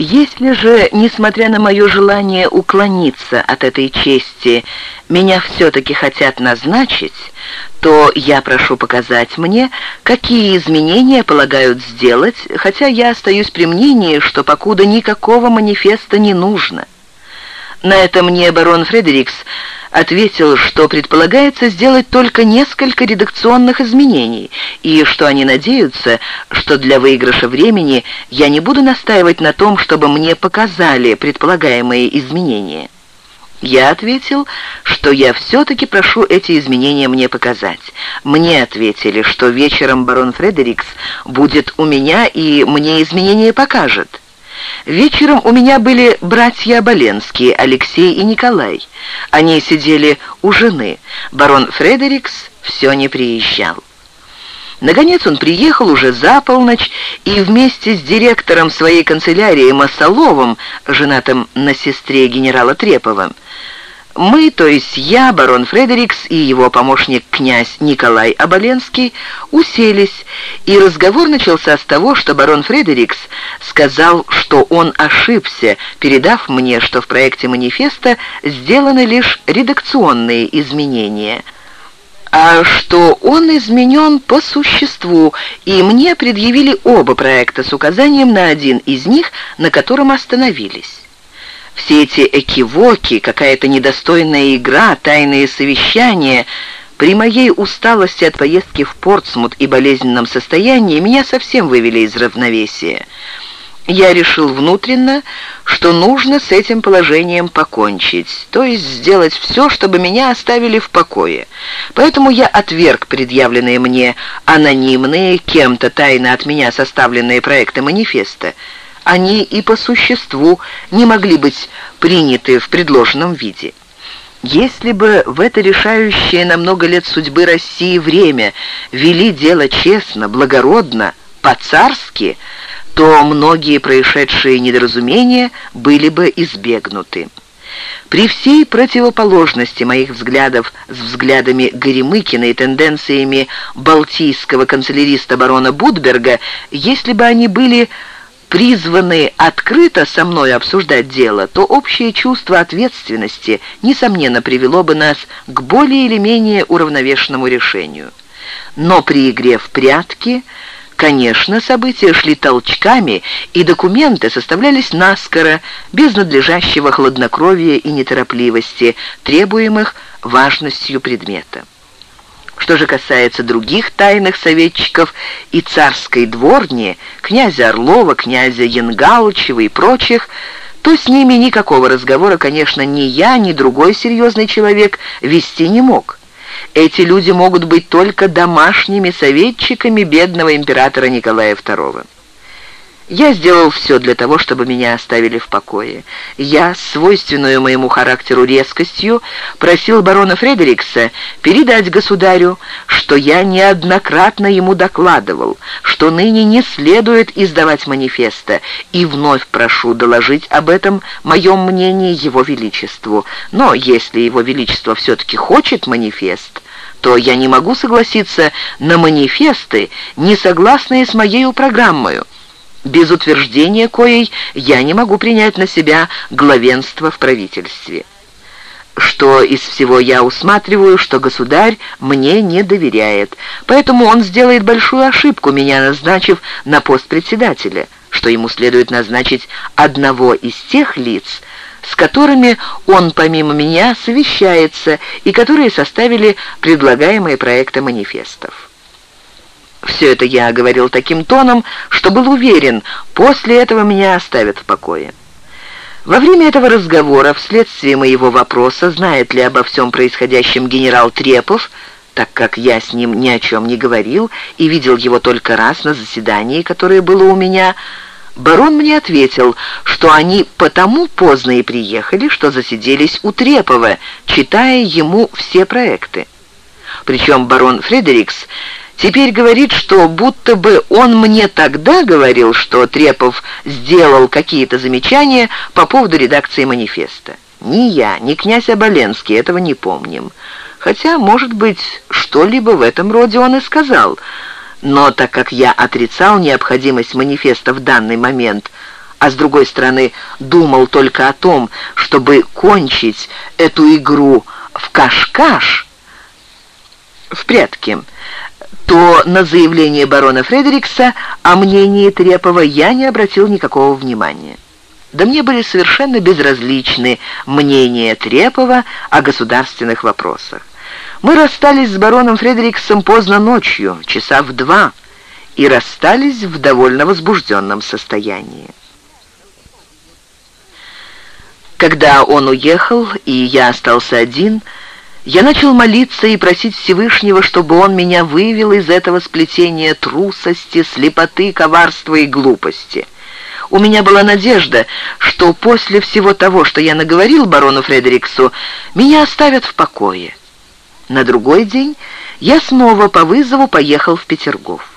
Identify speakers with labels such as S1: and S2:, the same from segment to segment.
S1: Если же, несмотря на мое желание уклониться от этой чести, меня все-таки хотят назначить, то я прошу показать мне, какие изменения полагают сделать, хотя я остаюсь при мнении, что покуда никакого манифеста не нужно. На это мне барон Фредерикс ответил, что предполагается сделать только несколько редакционных изменений, и что они надеются, что для выигрыша времени я не буду настаивать на том, чтобы мне показали предполагаемые изменения. Я ответил, что я все-таки прошу эти изменения мне показать. Мне ответили, что вечером барон Фредерикс будет у меня и мне изменения покажет. Вечером у меня были братья Оболенские, Алексей и Николай. Они сидели у жены. Барон Фредерикс все не приезжал. Наконец он приехал уже за полночь и вместе с директором своей канцелярии Масоловым, женатым на сестре генерала Трепова, мы, то есть я, барон Фредерикс и его помощник князь Николай Оболенский, уселись, и разговор начался с того, что барон Фредерикс сказал, что он ошибся, передав мне, что в проекте манифеста сделаны лишь редакционные изменения – а что он изменен по существу, и мне предъявили оба проекта с указанием на один из них, на котором остановились. Все эти экивоки, какая-то недостойная игра, тайные совещания при моей усталости от поездки в Портсмут и болезненном состоянии меня совсем вывели из равновесия. Я решил внутренно, что нужно с этим положением покончить, то есть сделать все, чтобы меня оставили в покое. Поэтому я отверг предъявленные мне анонимные, кем-то тайно от меня составленные проекты манифеста они и по существу не могли быть приняты в предложенном виде. Если бы в это решающее на много лет судьбы России время вели дело честно, благородно, по-царски, то многие происшедшие недоразумения были бы избегнуты. При всей противоположности моих взглядов с взглядами Горемыкина и тенденциями балтийского канцеляриста барона Будберга, если бы они были призваны открыто со мной обсуждать дело, то общее чувство ответственности, несомненно, привело бы нас к более или менее уравновешенному решению. Но при игре в прятки, конечно, события шли толчками, и документы составлялись наскоро, без надлежащего хладнокровия и неторопливости, требуемых важностью предмета. Что же касается других тайных советчиков и царской дворни, князя Орлова, князя Янгалычева и прочих, то с ними никакого разговора, конечно, ни я, ни другой серьезный человек вести не мог. Эти люди могут быть только домашними советчиками бедного императора Николая II. Я сделал все для того, чтобы меня оставили в покое. Я, свойственную моему характеру резкостью, просил барона Фредерикса передать государю, что я неоднократно ему докладывал, что ныне не следует издавать манифеста, и вновь прошу доложить об этом моем мнении его величеству. Но если его величество все-таки хочет манифест, то я не могу согласиться на манифесты, не согласные с моей программой без утверждения коей я не могу принять на себя главенство в правительстве. Что из всего я усматриваю, что государь мне не доверяет, поэтому он сделает большую ошибку, меня назначив на пост председателя, что ему следует назначить одного из тех лиц, с которыми он помимо меня совещается и которые составили предлагаемые проекты манифестов. Все это я говорил таким тоном, что был уверен, после этого меня оставят в покое. Во время этого разговора, вследствие моего вопроса, знает ли обо всем происходящем генерал Трепов, так как я с ним ни о чем не говорил и видел его только раз на заседании, которое было у меня, барон мне ответил, что они потому поздно и приехали, что засиделись у Трепова, читая ему все проекты. Причем барон Фредерикс Теперь говорит, что будто бы он мне тогда говорил, что Трепов сделал какие-то замечания по поводу редакции манифеста. Ни я, ни князь Оболенский этого не помним. Хотя, может быть, что-либо в этом роде он и сказал. Но так как я отрицал необходимость манифеста в данный момент, а с другой стороны думал только о том, чтобы кончить эту игру в каш-каш, в прятки, то на заявление барона Фредерикса о мнении Трепова я не обратил никакого внимания. Да мне были совершенно безразличны мнения Трепова о государственных вопросах. Мы расстались с бароном Фредериксом поздно ночью, часа в два, и расстались в довольно возбужденном состоянии. Когда он уехал, и я остался один, я начал молиться и просить Всевышнего, чтобы он меня вывел из этого сплетения трусости, слепоты, коварства и глупости. У меня была надежда, что после всего того, что я наговорил барону Фредериксу, меня оставят в покое. На другой день я снова по вызову поехал в Петергоф.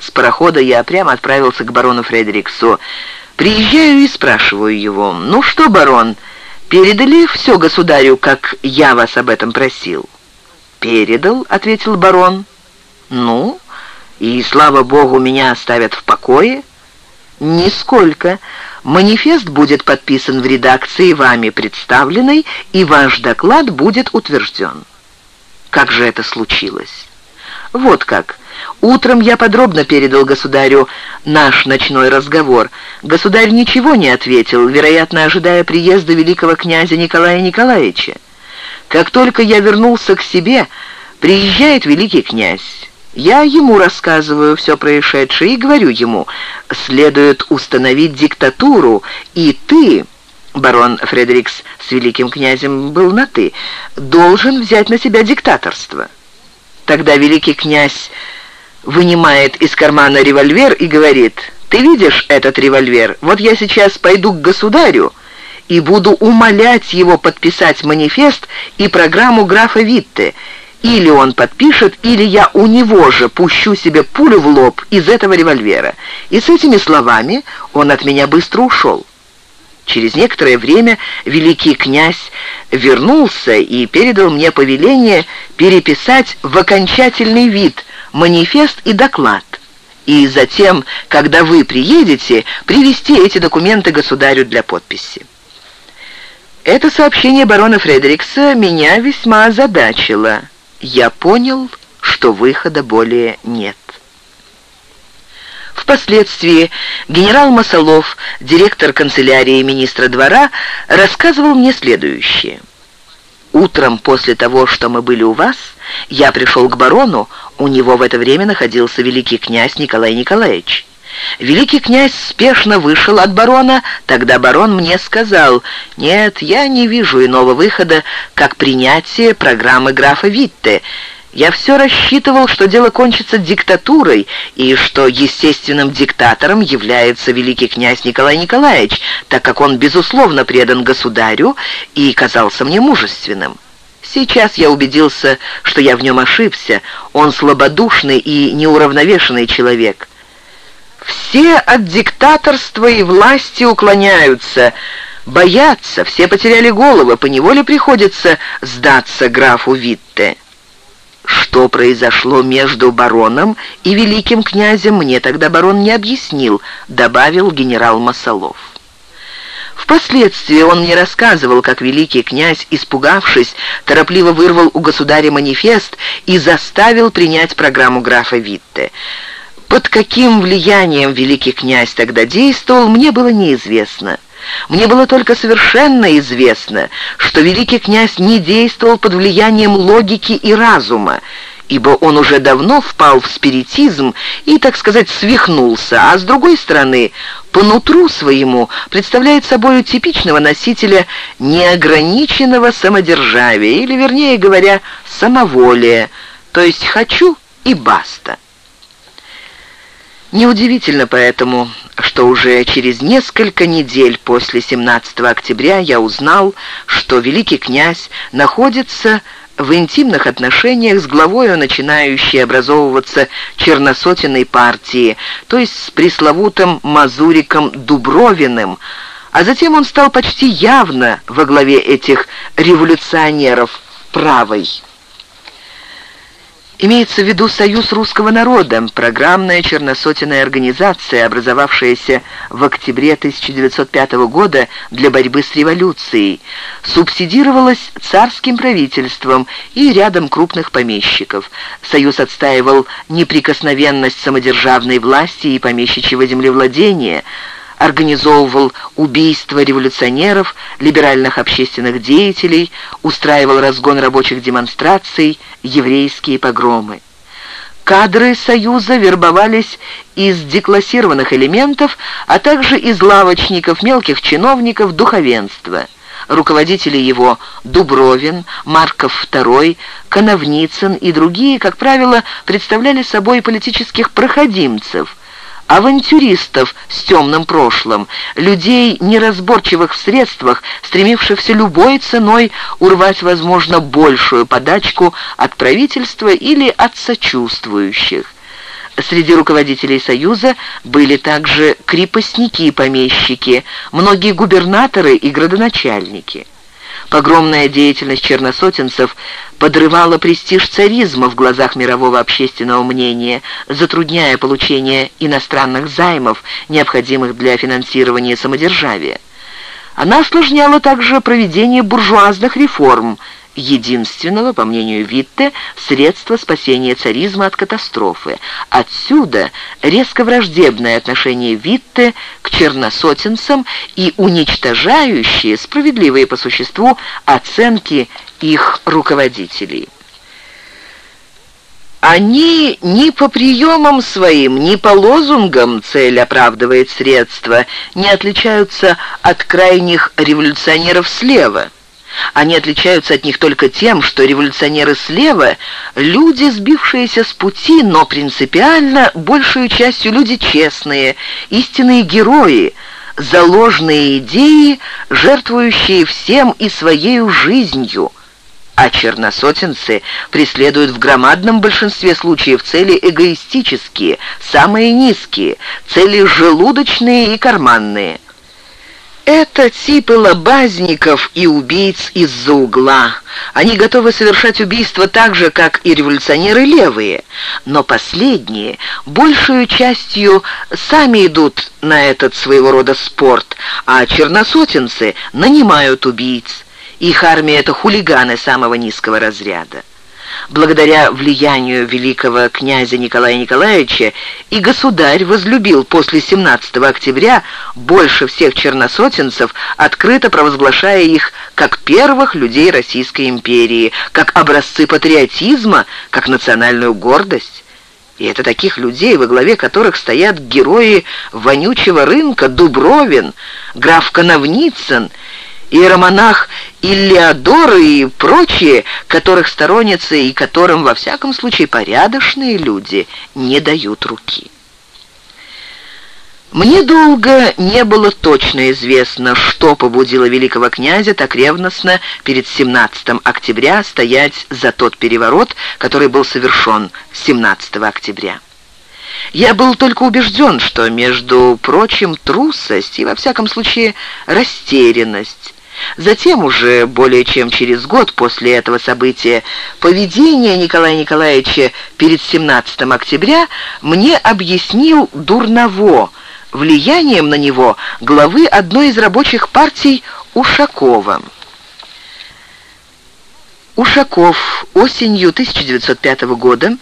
S1: С парохода я прямо отправился к барону Фредериксу. Приезжаю и спрашиваю его, «Ну что, барон, передали все государю, как я вас об этом просил?» «Передал», — ответил барон. «Ну, и, слава богу, меня оставят в покое?» «Нисколько. Манифест будет подписан в редакции вами представленной, и ваш доклад будет утвержден». «Как же это случилось?» «Вот как. Утром я подробно передал государю наш ночной разговор. Государь ничего не ответил, вероятно, ожидая приезда великого князя Николая Николаевича. Как только я вернулся к себе, приезжает великий князь. Я ему рассказываю все происшедшее и говорю ему, следует установить диктатуру, и ты, барон Фредерикс с великим князем был на «ты», должен взять на себя диктаторство. Тогда великий князь вынимает из кармана револьвер и говорит, «Ты видишь этот револьвер? Вот я сейчас пойду к государю и буду умолять его подписать манифест и программу графа Витте. Или он подпишет, или я у него же пущу себе пулю в лоб из этого револьвера». И с этими словами он от меня быстро ушел. Через некоторое время великий князь вернулся и передал мне повеление переписать в окончательный вид манифест и доклад. И затем, когда вы приедете, привести эти документы государю для подписи. Это сообщение барона Фредерикса меня весьма озадачило. Я понял, что выхода более нет. Впоследствии генерал Масолов, директор канцелярии министра двора, рассказывал мне следующее. «Утром после того, что мы были у вас, я пришел к барону, у него в это время находился великий князь Николай Николаевич». Великий князь спешно вышел от барона, тогда барон мне сказал, «Нет, я не вижу иного выхода, как принятие программы графа Витте. Я все рассчитывал, что дело кончится диктатурой, и что естественным диктатором является великий князь Николай Николаевич, так как он, безусловно, предан государю и казался мне мужественным. Сейчас я убедился, что я в нем ошибся. Он слабодушный и неуравновешенный человек. Все от диктаторства и власти уклоняются, боятся, все потеряли головы, поневоле приходится сдаться графу Витте. Что произошло между бароном и великим князем, мне тогда барон не объяснил, добавил генерал Масолов. Впоследствии он мне рассказывал, как великий князь, испугавшись, торопливо вырвал у государя манифест и заставил принять программу графа Витте. Под каким влиянием великий князь тогда действовал, мне было неизвестно. Мне было только совершенно известно, что великий князь не действовал под влиянием логики и разума, ибо он уже давно впал в спиритизм и, так сказать, свихнулся, а с другой стороны, по нутру своему представляет собой типичного носителя неограниченного самодержавия, или, вернее говоря, самоволия, то есть «хочу» и «баста». Неудивительно поэтому, что уже через несколько недель после 17 октября я узнал, что великий князь находится в интимных отношениях с главою начинающей образовываться черносотенной партии, то есть с пресловутым Мазуриком Дубровиным, а затем он стал почти явно во главе этих революционеров правой. Имеется в виду Союз русского народа, программная черносотенная организация, образовавшаяся в октябре 1905 года для борьбы с революцией, субсидировалась царским правительством и рядом крупных помещиков. Союз отстаивал неприкосновенность самодержавной власти и помещичьего землевладения – организовывал убийства революционеров, либеральных общественных деятелей, устраивал разгон рабочих демонстраций, еврейские погромы. Кадры Союза вербовались из деклассированных элементов, а также из лавочников, мелких чиновников, духовенства. Руководители его Дубровин, Марков II, Коновницын и другие, как правило, представляли собой политических проходимцев – авантюристов с темным прошлым, людей, неразборчивых в средствах, стремившихся любой ценой урвать, возможно, большую подачку от правительства или от сочувствующих. Среди руководителей Союза были также крепостники и помещики, многие губернаторы и градоначальники. Погромная деятельность черносотенцев подрывала престиж царизма в глазах мирового общественного мнения, затрудняя получение иностранных займов, необходимых для финансирования самодержавия. Она осложняла также проведение буржуазных реформ – единственного, по мнению Витте, средства спасения царизма от катастрофы. Отсюда резко враждебное отношение Витте к черносотенцам и уничтожающие, справедливые по существу, оценки их руководителей. Они ни по приемам своим, ни по лозунгам цель оправдывает средства, не отличаются от крайних революционеров слева – они отличаются от них только тем, что революционеры слева – люди, сбившиеся с пути, но принципиально большую частью люди честные, истинные герои, заложные идеи, жертвующие всем и своей жизнью. А черносотенцы преследуют в громадном большинстве случаев цели эгоистические, самые низкие, цели желудочные и карманные – это типы лобазников и убийц из-за угла. Они готовы совершать убийства так же, как и революционеры левые. Но последние большую частью сами идут на этот своего рода спорт, а черносотенцы нанимают убийц. Их армия — это хулиганы самого низкого разряда. Благодаря влиянию великого князя Николая Николаевича и государь возлюбил после 17 октября больше всех черносотенцев, открыто провозглашая их как первых людей Российской империи, как образцы патриотизма, как национальную гордость. И это таких людей, во главе которых стоят герои вонючего рынка Дубровин, граф Коновницын иеромонах Иллиадор и прочие, которых сторонницы и которым, во всяком случае, порядочные люди не дают руки. Мне долго не было точно известно, что побудило великого князя так ревностно перед 17 октября стоять за тот переворот, который был совершен 17 октября. Я был только убежден, что, между прочим, трусость и, во всяком случае, растерянность Затем уже более чем через год после этого события поведение Николая Николаевича перед 17 октября мне объяснил Дурново, влиянием на него главы одной из рабочих партий Ушакова. Ушаков осенью 1905 года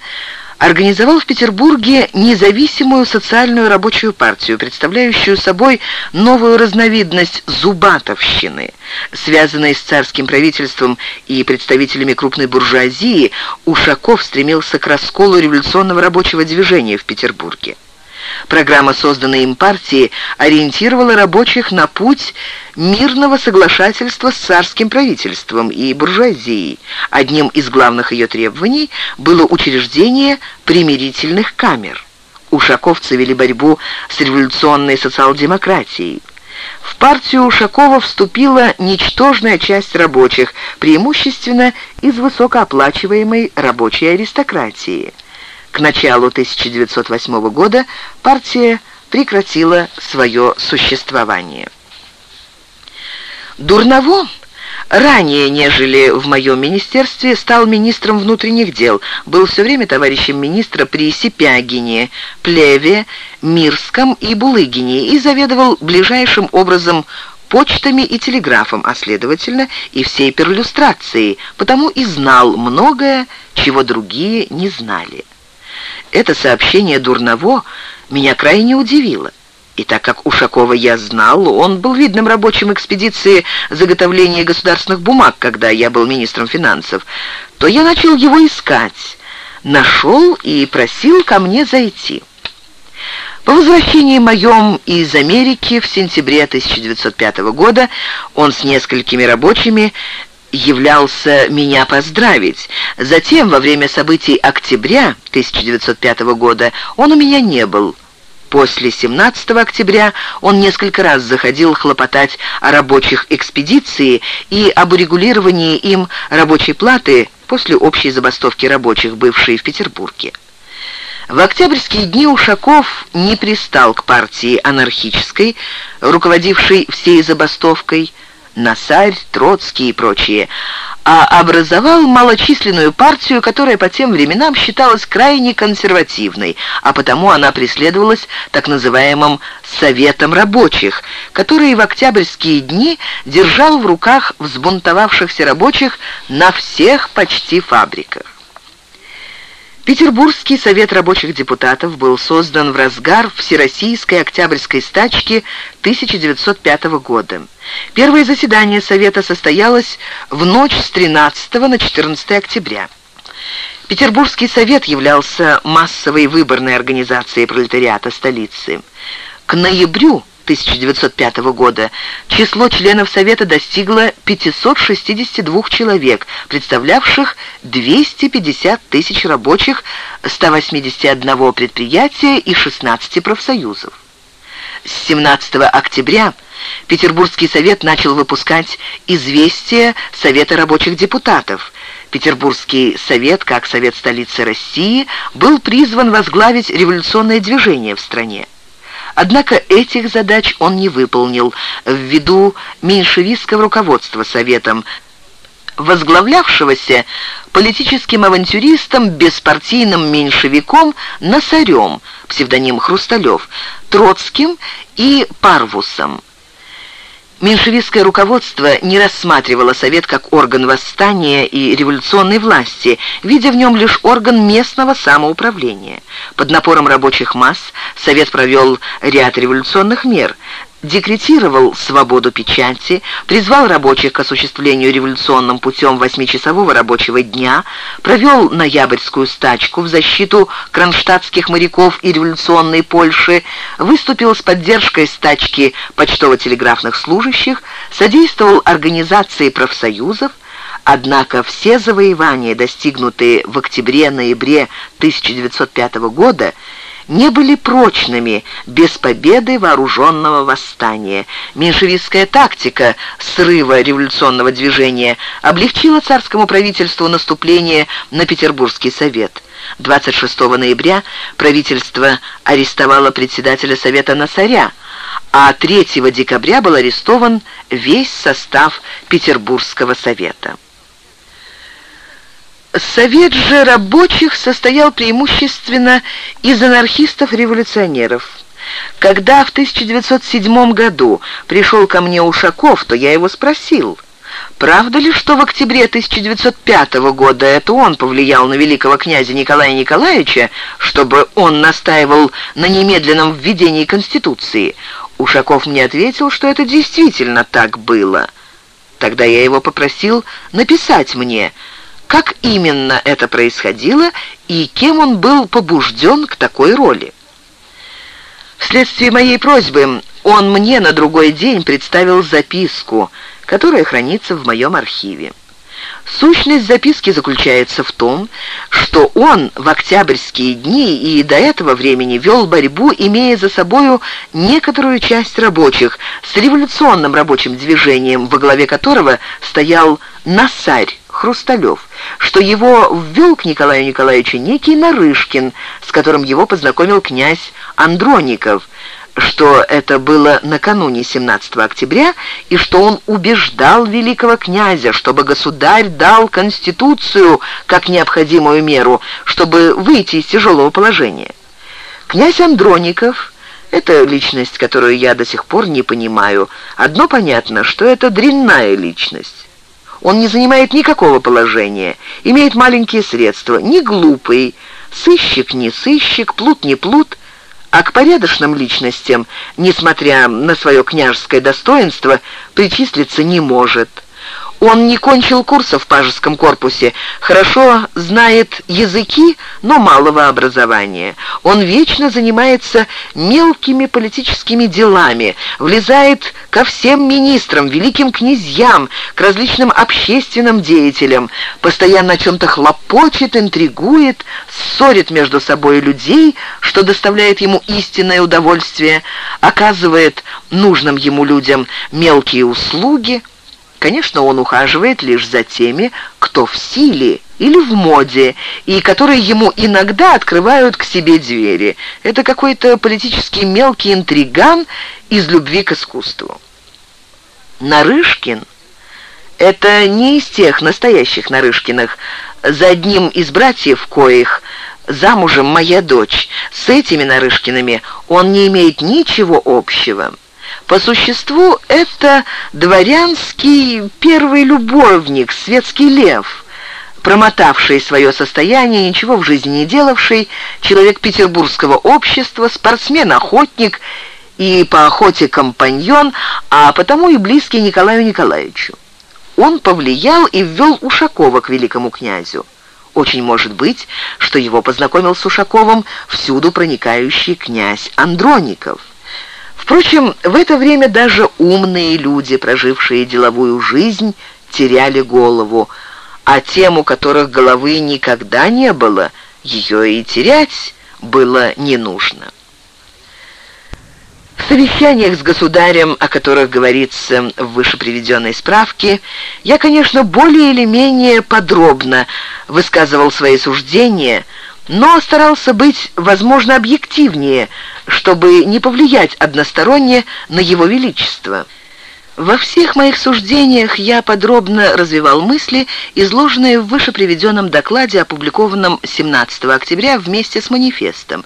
S1: организовал в Петербурге независимую социальную рабочую партию, представляющую собой новую разновидность зубатовщины. Связанной с царским правительством и представителями крупной буржуазии, Ушаков стремился к расколу революционного рабочего движения в Петербурге. Программа, созданная им партии, ориентировала рабочих на путь мирного соглашательства с царским правительством и буржуазией. Одним из главных ее требований было учреждение примирительных камер. Ушаковцы вели борьбу с революционной социал-демократией. В партию Ушакова вступила ничтожная часть рабочих, преимущественно из высокооплачиваемой рабочей аристократии. К началу 1908 года партия прекратила свое существование. Дурново ранее, нежели в моем министерстве, стал министром внутренних дел, был все время товарищем министра при Сипягине, Плеве, Мирском и Булыгине и заведовал ближайшим образом почтами и телеграфом, а следовательно и всей перлюстрацией, потому и знал многое, чего другие не знали. Это сообщение Дурново меня крайне удивило. И так как Ушакова я знал, он был видным рабочим экспедиции заготовления государственных бумаг, когда я был министром финансов, то я начал его искать, нашел и просил ко мне зайти. По возвращении моем из Америки в сентябре 1905 года он с несколькими рабочими являлся меня поздравить. Затем, во время событий октября 1905 года, он у меня не был. После 17 октября он несколько раз заходил хлопотать о рабочих экспедиции и об урегулировании им рабочей платы после общей забастовки рабочих, бывшей в Петербурге. В октябрьские дни Ушаков не пристал к партии анархической, руководившей всей забастовкой, Насарь, Троцкий и прочие, а образовал малочисленную партию, которая по тем временам считалась крайне консервативной, а потому она преследовалась так называемым «Советом рабочих», который в октябрьские дни держал в руках взбунтовавшихся рабочих на всех почти фабриках. Петербургский совет рабочих депутатов был создан в разгар Всероссийской Октябрьской стачки 1905 года. Первое заседание Совета состоялось в ночь с 13 на 14 октября. Петербургский совет являлся массовой выборной организацией пролетариата столицы. К ноябрю 1905 года число членов Совета достигло 562 человек, представлявших 250 тысяч рабочих 181 предприятия и 16 профсоюзов. С 17 октября Петербургский совет начал выпускать «Известия Совета рабочих депутатов», Петербургский совет, как совет столицы России, был призван возглавить революционное движение в стране. Однако этих задач он не выполнил ввиду меньшевистского руководства Советом, возглавлявшегося политическим авантюристом, беспартийным меньшевиком Носарем, псевдоним Хрусталев, Троцким и Парвусом. Меньшевистское руководство не рассматривало Совет как орган восстания и революционной власти, видя в нем лишь орган местного самоуправления. Под напором рабочих масс Совет провел ряд революционных мер – декретировал свободу печати, призвал рабочих к осуществлению революционным путем восьмичасового рабочего дня, провел ноябрьскую стачку в защиту кронштадтских моряков и революционной Польши, выступил с поддержкой стачки почтово-телеграфных служащих, содействовал организации профсоюзов, Однако все завоевания, достигнутые в октябре-ноябре 1905 года, не были прочными без победы вооруженного восстания. Меньшевистская тактика срыва революционного движения облегчила царскому правительству наступление на Петербургский совет. 26 ноября правительство арестовало председателя совета Насаря, а 3 декабря был арестован весь состав Петербургского совета. Совет же рабочих состоял преимущественно из анархистов-революционеров. Когда в 1907 году пришел ко мне Ушаков, то я его спросил, правда ли, что в октябре 1905 года это он повлиял на великого князя Николая Николаевича, чтобы он настаивал на немедленном введении Конституции? Ушаков мне ответил, что это действительно так было. Тогда я его попросил написать мне – как именно это происходило и кем он был побужден к такой роли. Вследствие моей просьбы он мне на другой день представил записку, которая хранится в моем архиве. Сущность записки заключается в том, что он в октябрьские дни и до этого времени вел борьбу, имея за собою некоторую часть рабочих с революционным рабочим движением, во главе которого стоял Насарь, Хрусталев, что его ввел к Николаю Николаевичу некий Нарышкин, с которым его познакомил князь Андроников, что это было накануне 17 октября, и что он убеждал великого князя, чтобы государь дал Конституцию как необходимую меру, чтобы выйти из тяжелого положения. Князь Андроников — это личность, которую я до сих пор не понимаю. Одно понятно, что это дрянная личность. Он не занимает никакого положения, имеет маленькие средства, не глупый, сыщик не сыщик, плут не плут — а к порядочным личностям, несмотря на свое княжеское достоинство, причислиться не может. Он не кончил курса в пажеском корпусе, хорошо знает языки, но малого образования. Он вечно занимается мелкими политическими делами, влезает ко всем министрам, великим князьям, к различным общественным деятелям, постоянно о чем-то хлопочет, интригует, ссорит между собой людей, что доставляет ему истинное удовольствие, оказывает нужным ему людям мелкие услуги – Конечно, он ухаживает лишь за теми, кто в силе или в моде, и которые ему иногда открывают к себе двери. Это какой-то политический мелкий интриган из любви к искусству. Нарышкин — это не из тех настоящих Нарышкиных, за одним из братьев коих замужем моя дочь. С этими Нарышкиными он не имеет ничего общего. По существу это дворянский первый любовник, светский лев, промотавший свое состояние, ничего в жизни не делавший, человек петербургского общества, спортсмен-охотник и по охоте компаньон, а потому и близкий Николаю Николаевичу. Он повлиял и ввел Ушакова к великому князю. Очень может быть, что его познакомил с Ушаковым всюду проникающий князь Андроников. Впрочем, в это время даже умные люди, прожившие деловую жизнь, теряли голову, а тем, у которых головы никогда не было, ее и терять было не нужно. В совещаниях с государем, о которых говорится в вышеприведенной справке, я, конечно, более или менее подробно высказывал свои суждения, но старался быть, возможно, объективнее, чтобы не повлиять односторонне на его величество. Во всех моих суждениях я подробно развивал мысли, изложенные в выше приведенном докладе, опубликованном 17 октября вместе с манифестом,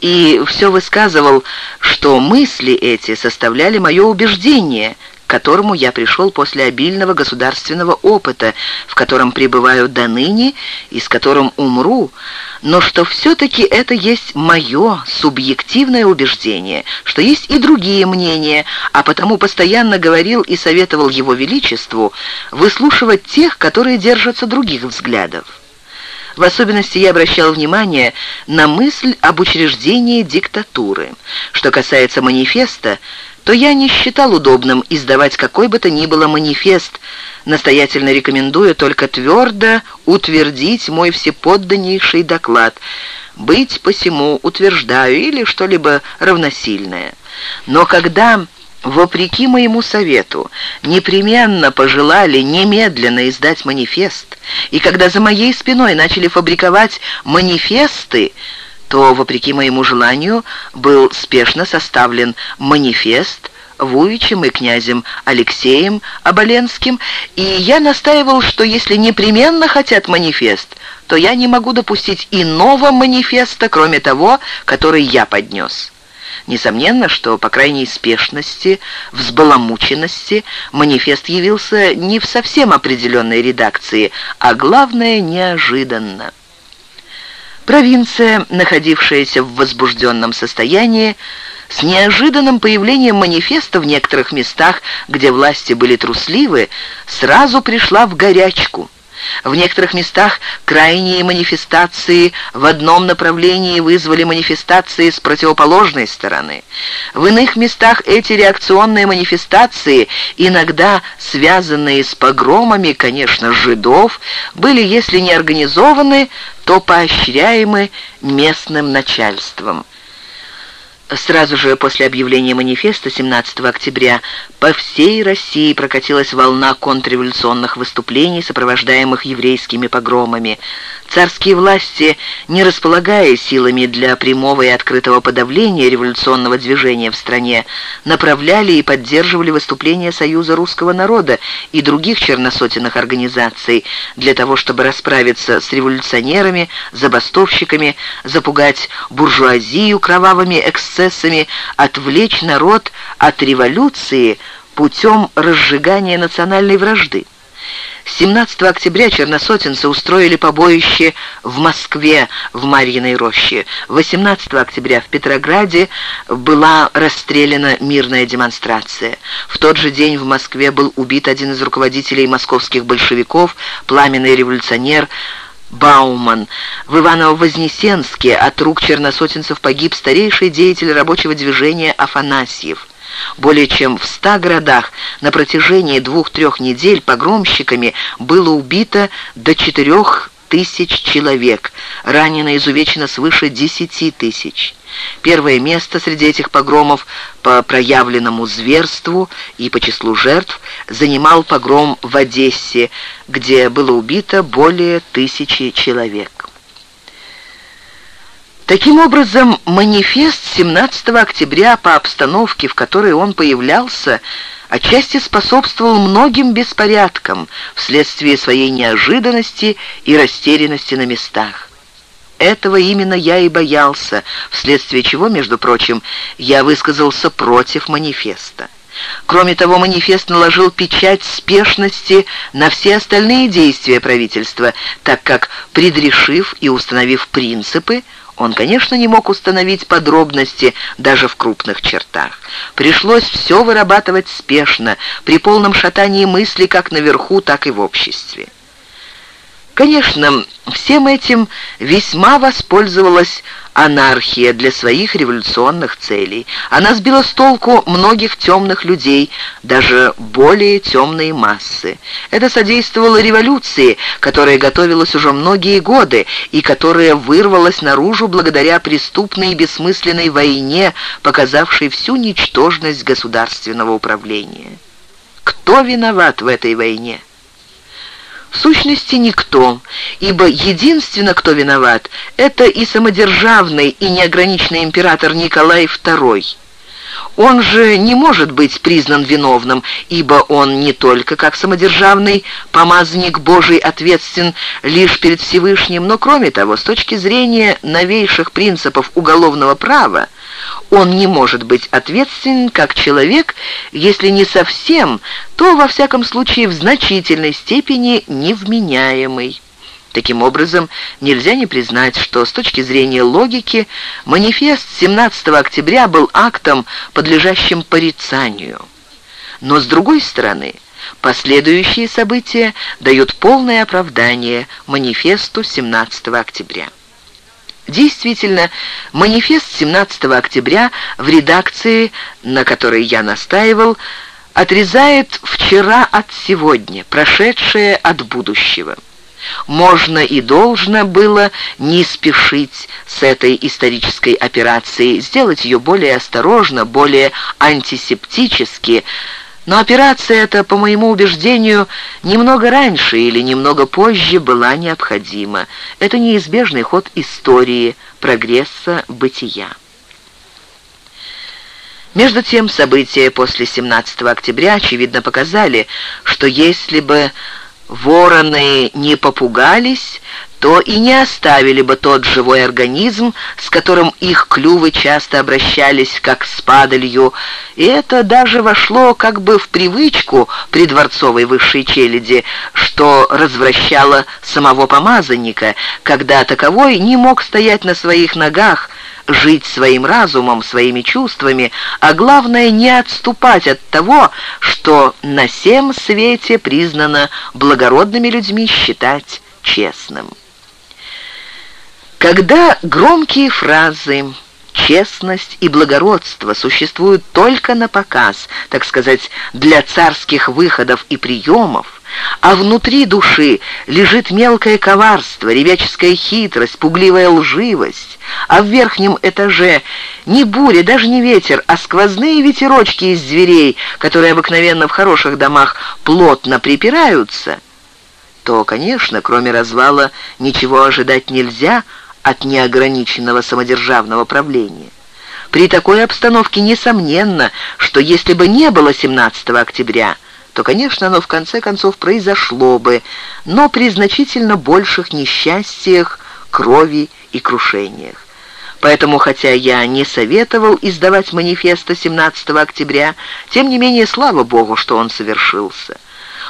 S1: и все высказывал, что мысли эти составляли мое убеждение – которому я пришел после обильного государственного опыта, в котором пребываю до ныне и с которым умру, но что все-таки это есть мое субъективное убеждение, что есть и другие мнения, а потому постоянно говорил и советовал Его Величеству выслушивать тех, которые держатся других взглядов. В особенности я обращал внимание на мысль об учреждении диктатуры. Что касается манифеста, то я не считал удобным издавать какой бы то ни было манифест, настоятельно рекомендуя только твердо утвердить мой всеподданнейший доклад, быть посему утверждаю или что-либо равносильное. Но когда вопреки моему совету, непременно пожелали немедленно издать манифест, и когда за моей спиной начали фабриковать манифесты, то, вопреки моему желанию, был спешно составлен манифест Вуичем и князем Алексеем Оболенским, и я настаивал, что если непременно хотят манифест, то я не могу допустить иного манифеста, кроме того, который я поднес. Несомненно, что по крайней спешности, взбаламученности манифест явился не в совсем определенной редакции, а главное, неожиданно. Провинция, находившаяся в возбужденном состоянии, с неожиданным появлением манифеста в некоторых местах, где власти были трусливы, сразу пришла в горячку. В некоторых местах крайние манифестации в одном направлении вызвали манифестации с противоположной стороны. В иных местах эти реакционные манифестации, иногда связанные с погромами, конечно, жидов, были, если не организованы, то поощряемы местным начальством. Сразу же после объявления манифеста 17 октября по всей России прокатилась волна контрреволюционных выступлений, сопровождаемых еврейскими погромами. Царские власти, не располагая силами для прямого и открытого подавления революционного движения в стране, направляли и поддерживали выступления Союза русского народа и других черносотенных организаций для того, чтобы расправиться с революционерами, забастовщиками, запугать буржуазию кровавыми эксцессами, отвлечь народ от революции путем разжигания национальной вражды. 17 октября черносотенцы устроили побоище в Москве, в Марьиной роще. 18 октября в Петрограде была расстреляна мирная демонстрация. В тот же день в Москве был убит один из руководителей московских большевиков, пламенный революционер Бауман. В Иваново-Вознесенске от рук черносотенцев погиб старейший деятель рабочего движения Афанасьев. Более чем в ста городах на протяжении двух-трех недель погромщиками было убито до четырех тысяч человек, ранено и изувечено свыше десяти тысяч. Первое место среди этих погромов по проявленному зверству и по числу жертв занимал погром в Одессе, где было убито более тысячи человек. Таким образом, манифест 17 октября по обстановке, в которой он появлялся, отчасти способствовал многим беспорядкам вследствие своей неожиданности и растерянности на местах. Этого именно я и боялся, вследствие чего, между прочим, я высказался против манифеста. Кроме того, манифест наложил печать спешности на все остальные действия правительства, так как, предрешив и установив принципы, он, конечно, не мог установить подробности даже в крупных чертах. Пришлось все вырабатывать спешно, при полном шатании мысли как наверху, так и в обществе. Конечно, всем этим весьма воспользовалась анархия для своих революционных целей. Она сбила с толку многих темных людей, даже более темные массы. Это содействовало революции, которая готовилась уже многие годы и которая вырвалась наружу благодаря преступной и бессмысленной войне, показавшей всю ничтожность государственного управления. Кто виноват в этой войне? В сущности, никто, ибо единственно, кто виноват, это и самодержавный, и неограниченный император Николай II. Он же не может быть признан виновным, ибо он не только как самодержавный помазанник Божий ответственен лишь перед Всевышним, но кроме того, с точки зрения новейших принципов уголовного права, он не может быть ответственен как человек, если не совсем, то, во всяком случае, в значительной степени невменяемый. Таким образом, нельзя не признать, что с точки зрения логики манифест 17 октября был актом, подлежащим порицанию. Но с другой стороны, последующие события дают полное оправдание манифесту 17 октября. Действительно, манифест 17 октября в редакции, на которой я настаивал, отрезает вчера от сегодня, прошедшее от будущего. Можно и должно было не спешить с этой исторической операцией, сделать ее более осторожно, более антисептически, но операция эта, по моему убеждению, немного раньше или немного позже была необходима. Это неизбежный ход истории, прогресса бытия. Между тем, события после 17 октября, очевидно, показали, что если бы вороны не попугались, то и не оставили бы тот живой организм, с которым их клювы часто обращались как с падалью, и это даже вошло как бы в привычку придворцовой высшей челяди, что развращало самого помазанника, когда таковой не мог стоять на своих ногах, жить своим разумом, своими чувствами, а главное не отступать от того, что на всем свете признано благородными людьми считать честным. Когда громкие фразы Честность и благородство существуют только на показ, так сказать, для царских выходов и приемов, а внутри души лежит мелкое коварство, ребяческая хитрость, пугливая лживость, а в верхнем этаже не буря, даже не ветер, а сквозные ветерочки из зверей, которые обыкновенно в хороших домах плотно припираются, то, конечно, кроме развала ничего ожидать нельзя — от неограниченного самодержавного правления. При такой обстановке несомненно, что если бы не было 17 октября, то, конечно, оно в конце концов произошло бы, но при значительно больших несчастьях, крови и крушениях. Поэтому, хотя я не советовал издавать манифеста 17 октября, тем не менее, слава Богу, что он совершился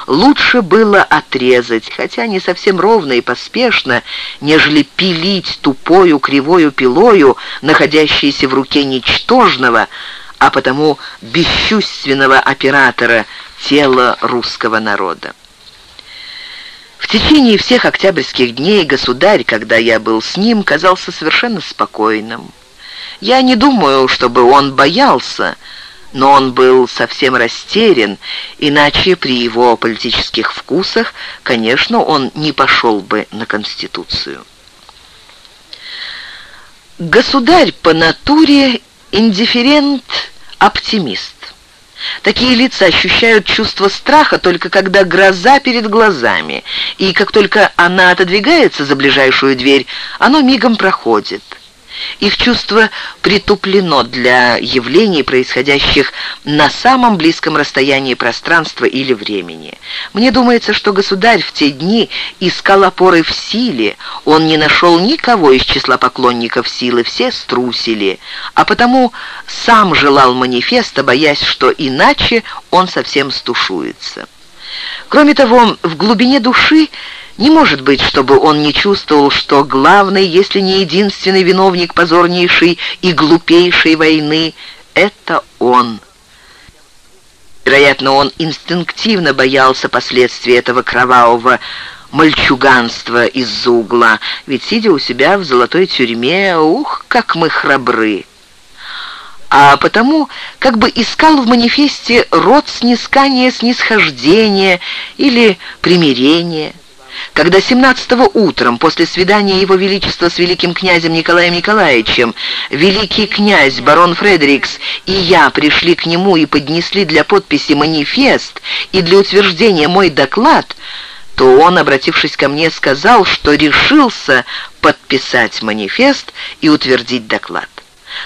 S1: лучше было отрезать, хотя не совсем ровно и поспешно, нежели пилить тупою кривою пилою, находящейся в руке ничтожного, а потому бесчувственного оператора тела русского народа. В течение всех октябрьских дней государь, когда я был с ним, казался совершенно спокойным. Я не думаю, чтобы он боялся, но он был совсем растерян, иначе при его политических вкусах, конечно, он не пошел бы на Конституцию. Государь по натуре индифферент-оптимист. Такие лица ощущают чувство страха только когда гроза перед глазами, и как только она отодвигается за ближайшую дверь, оно мигом проходит. Их чувство притуплено для явлений, происходящих на самом близком расстоянии пространства или времени. Мне думается, что государь в те дни искал опоры в силе, он не нашел никого из числа поклонников силы, все струсили, а потому сам желал манифеста, боясь, что иначе он совсем стушуется. Кроме того, в глубине души не может быть, чтобы он не чувствовал, что главный, если не единственный виновник позорнейшей и глупейшей войны — это он. Вероятно, он инстинктивно боялся последствий этого кровавого мальчуганства из-за угла, ведь, сидя у себя в золотой тюрьме, ух, как мы храбры! а потому как бы искал в манифесте род снискания снисхождения или примирения. Когда 17-го утром, после свидания Его Величества с великим князем Николаем Николаевичем, великий князь барон Фредерикс и я пришли к нему и поднесли для подписи манифест и для утверждения мой доклад, то он, обратившись ко мне, сказал, что решился подписать манифест и утвердить доклад.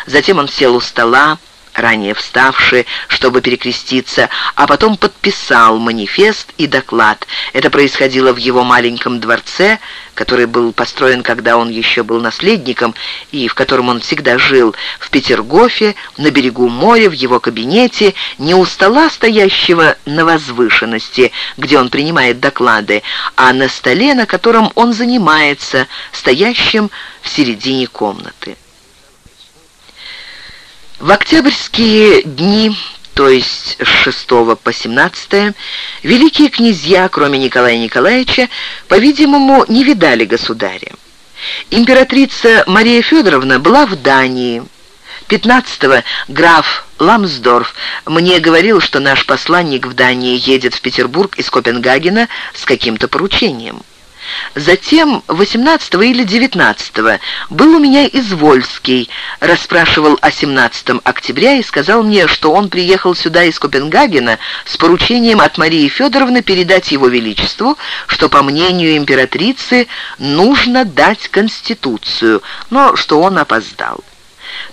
S1: Затем он сел у стола, ранее вставший, чтобы перекреститься, а потом подписал манифест и доклад. Это происходило в его маленьком дворце, который был построен, когда он еще был наследником, и в котором он всегда жил, в Петергофе, на берегу моря, в его кабинете, не у стола, стоящего на возвышенности, где он принимает доклады, а на столе, на котором он занимается, стоящем в середине комнаты. В октябрьские дни, то есть с 6 по 17, великие князья, кроме Николая Николаевича, по-видимому, не видали государя. Императрица Мария Федоровна была в Дании. 15-го граф Ламсдорф мне говорил, что наш посланник в Дании едет в Петербург из Копенгагена с каким-то поручением. Затем 18 или 19 был у меня Извольский, расспрашивал о 17 октября и сказал мне, что он приехал сюда из Копенгагена с поручением от Марии Федоровны передать его величеству, что, по мнению императрицы, нужно дать Конституцию, но что он опоздал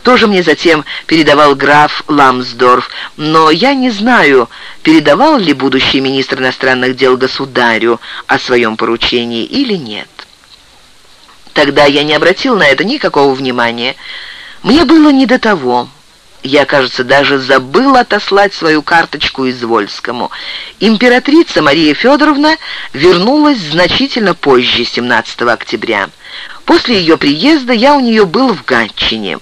S1: тоже мне затем передавал граф Ламсдорф, но я не знаю, передавал ли будущий министр иностранных дел государю о своем поручении или нет. Тогда я не обратил на это никакого внимания. Мне было не до того. Я, кажется, даже забыл отослать свою карточку Извольскому. Императрица Мария Федоровна вернулась значительно позже, 17 октября. После ее приезда я у нее был в Гатчине.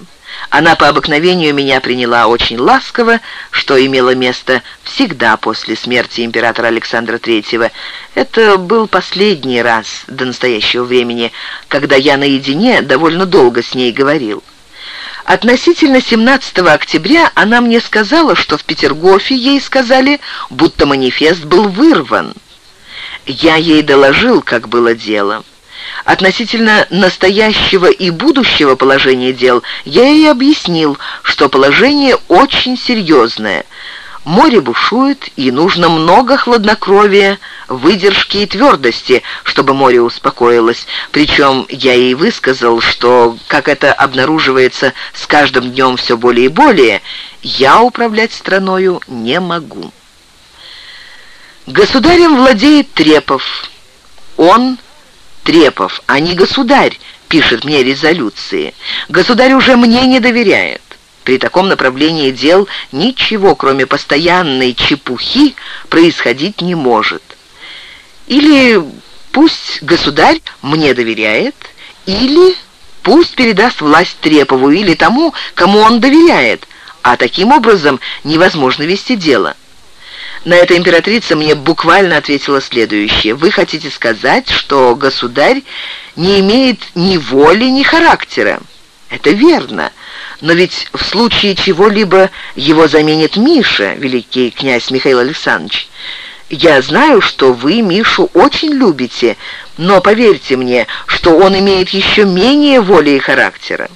S1: Она по обыкновению меня приняла очень ласково, что имело место всегда после смерти императора Александра III. Это был последний раз до настоящего времени, когда я наедине довольно долго с ней говорил. Относительно 17 октября она мне сказала, что в Петергофе ей сказали, будто манифест был вырван. Я ей доложил, как было дело. Относительно настоящего и будущего положения дел я ей объяснил, что положение очень серьезное. Море бушует, и нужно много хладнокровия, выдержки и твердости, чтобы море успокоилось. Причем я ей высказал, что, как это обнаруживается с каждым днем все более и более, я управлять страною не могу. Государем владеет Трепов. Он Трепов, а не государь, пишет мне резолюции. Государь уже мне не доверяет. При таком направлении дел ничего, кроме постоянной чепухи, происходить не может. Или пусть государь мне доверяет, или пусть передаст власть Трепову или тому, кому он доверяет, а таким образом невозможно вести дело. На это императрица мне буквально ответила следующее. «Вы хотите сказать, что государь не имеет ни воли, ни характера?» «Это верно. Но ведь в случае чего-либо его заменит Миша, великий князь Михаил Александрович. Я знаю, что вы Мишу очень любите, но поверьте мне, что он имеет еще менее воли и характера».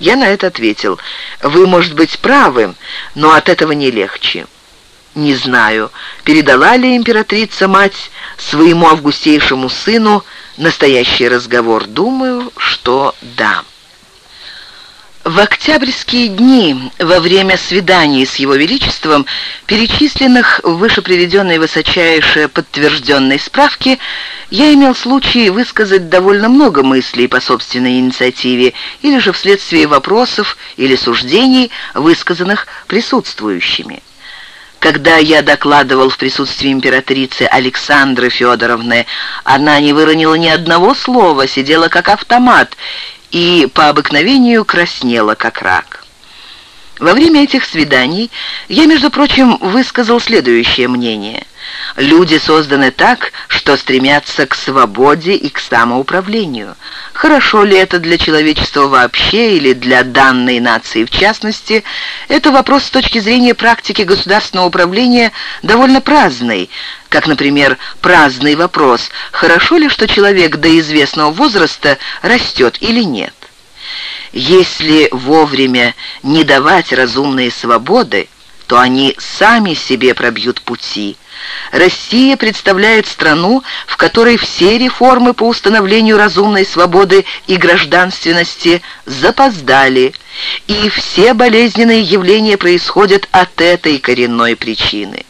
S1: Я на это ответил. «Вы, может быть, правы, но от этого не легче». Не знаю, передала ли императрица-мать своему августейшему сыну настоящий разговор. Думаю, что да. В октябрьские дни, во время свиданий с Его Величеством, перечисленных в выше приведенной высочайше подтвержденной справке, я имел случай высказать довольно много мыслей по собственной инициативе или же вследствие вопросов или суждений, высказанных присутствующими. Когда я докладывал в присутствии императрицы Александры Федоровны, она не выронила ни одного слова, сидела как автомат и по обыкновению краснела как рак. Во время этих свиданий я, между прочим, высказал следующее мнение. Люди созданы так, что стремятся к свободе и к самоуправлению. Хорошо ли это для человечества вообще или для данной нации в частности, это вопрос с точки зрения практики государственного управления довольно праздный, как, например, праздный вопрос, хорошо ли, что человек до известного возраста растет или нет. Если вовремя не давать разумные свободы, то они сами себе пробьют пути. Россия представляет страну, в которой все реформы по установлению разумной свободы и гражданственности запоздали, и все болезненные явления происходят от этой коренной причины.